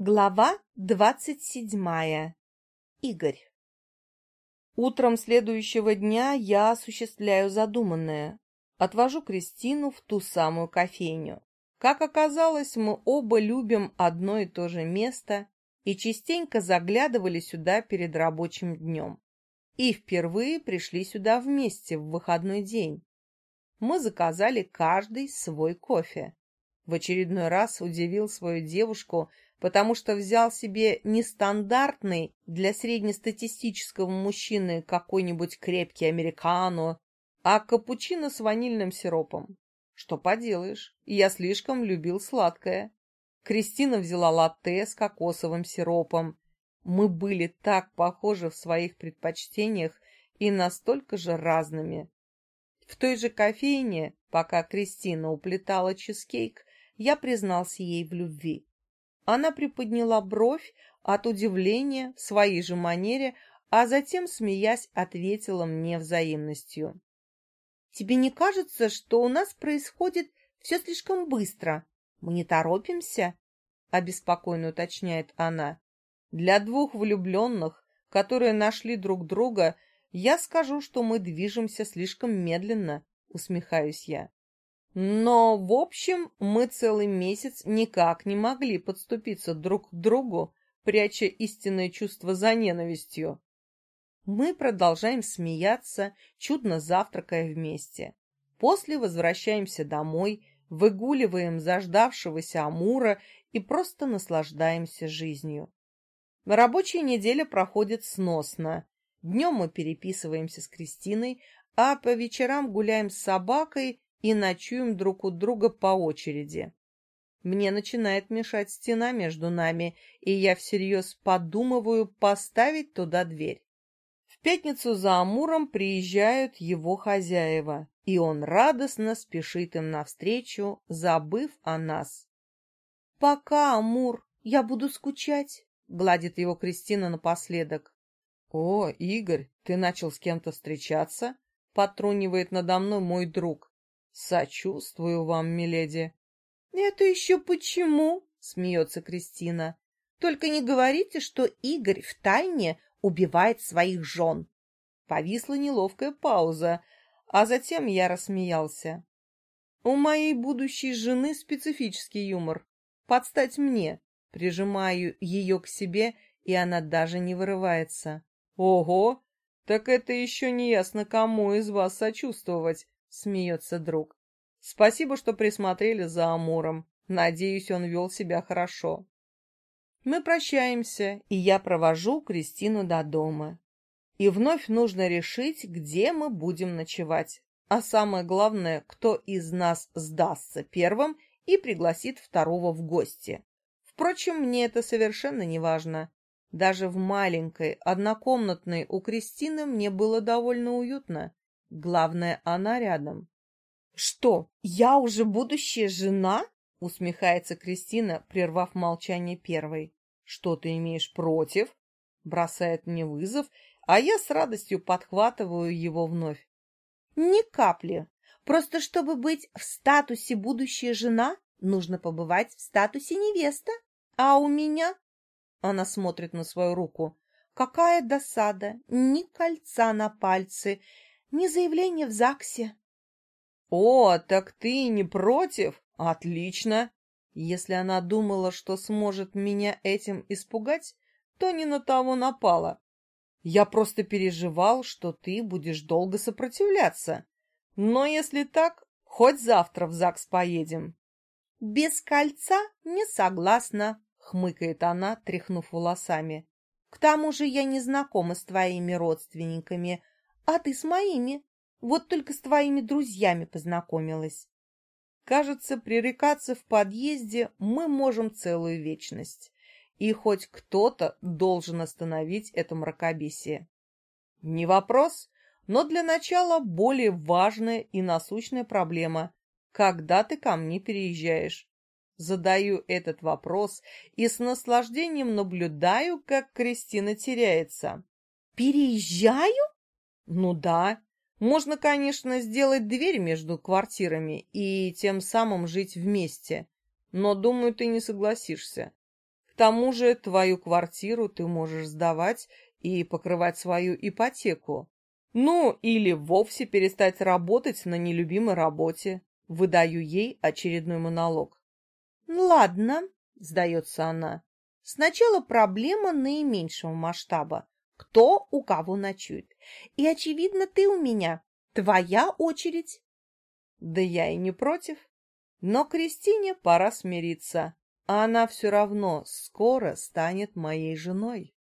Глава двадцать седьмая. Игорь. Утром следующего дня я осуществляю задуманное. Отвожу Кристину в ту самую кофейню. Как оказалось, мы оба любим одно и то же место и частенько заглядывали сюда перед рабочим днем. И впервые пришли сюда вместе в выходной день. Мы заказали каждый свой кофе. В очередной раз удивил свою девушку – потому что взял себе нестандартный для среднестатистического мужчины какой-нибудь крепкий американо, а капучино с ванильным сиропом. Что поделаешь, я слишком любил сладкое. Кристина взяла латте с кокосовым сиропом. Мы были так похожи в своих предпочтениях и настолько же разными. В той же кофейне, пока Кристина уплетала чизкейк, я признался ей в любви. Она приподняла бровь от удивления в своей же манере, а затем, смеясь, ответила мне взаимностью. «Тебе не кажется, что у нас происходит все слишком быстро? Мы не торопимся?» — обеспокоенно уточняет она. «Для двух влюбленных, которые нашли друг друга, я скажу, что мы движемся слишком медленно», — усмехаюсь я. Но, в общем, мы целый месяц никак не могли подступиться друг к другу, пряча истинное чувство за ненавистью. Мы продолжаем смеяться, чудно завтракая вместе. После возвращаемся домой, выгуливаем заждавшегося Амура и просто наслаждаемся жизнью. Рабочая неделя проходит сносно. Днем мы переписываемся с Кристиной, а по вечерам гуляем с собакой и ночуем друг у друга по очереди. Мне начинает мешать стена между нами, и я всерьез подумываю поставить туда дверь. В пятницу за Амуром приезжают его хозяева, и он радостно спешит им навстречу, забыв о нас. — Пока, Амур, я буду скучать, — гладит его Кристина напоследок. — О, Игорь, ты начал с кем-то встречаться? — потрунивает надо мной мой друг. «Сочувствую вам, миледи». «Это еще почему?» — смеется Кристина. «Только не говорите, что Игорь втайне убивает своих жен». Повисла неловкая пауза, а затем я рассмеялся. «У моей будущей жены специфический юмор. Подстать мне. Прижимаю ее к себе, и она даже не вырывается. Ого! Так это еще не ясно, кому из вас сочувствовать. — смеется друг. «Спасибо, что присмотрели за Амуром. Надеюсь, он вел себя хорошо». Мы прощаемся, и я провожу Кристину до дома. И вновь нужно решить, где мы будем ночевать. А самое главное, кто из нас сдастся первым и пригласит второго в гости. Впрочем, мне это совершенно не важно. Даже в маленькой, однокомнатной у Кристины мне было довольно уютно. Главное, она рядом. «Что, я уже будущая жена?» — усмехается Кристина, прервав молчание первой. «Что ты имеешь против?» — бросает мне вызов, а я с радостью подхватываю его вновь. «Ни капли. Просто чтобы быть в статусе будущая жена, нужно побывать в статусе невеста. А у меня...» Она смотрит на свою руку. «Какая досада! Ни кольца на пальце, не заявление в ЗАГСе. О, так ты не против? Отлично. Если она думала, что сможет меня этим испугать, то не на того напала. Я просто переживал, что ты будешь долго сопротивляться. Но если так, хоть завтра в ЗАГС поедем. Без кольца не согласна, хмыкает она, тряхнув волосами. К тому же я не знакома с твоими родственниками, а ты с моими. Вот только с твоими друзьями познакомилась. Кажется, пререкаться в подъезде мы можем целую вечность. И хоть кто-то должен остановить это мракобесие. Не вопрос, но для начала более важная и насущная проблема. Когда ты ко мне переезжаешь? Задаю этот вопрос и с наслаждением наблюдаю, как Кристина теряется. «Переезжаю?» Ну да, можно, конечно, сделать дверь между квартирами и тем самым жить вместе, но, думаю, ты не согласишься. В тому же твою квартиру ты можешь сдавать и покрывать свою ипотеку. Ну, или вовсе перестать работать на нелюбимой работе. Выдаю ей очередной монолог. «Ладно», — сдается она. «Сначала проблема наименьшего масштаба. Кто у кого ночует. И, очевидно, ты у меня. Твоя очередь». Да я и не против. Но Кристине пора смириться. а Она все равно скоро станет моей женой.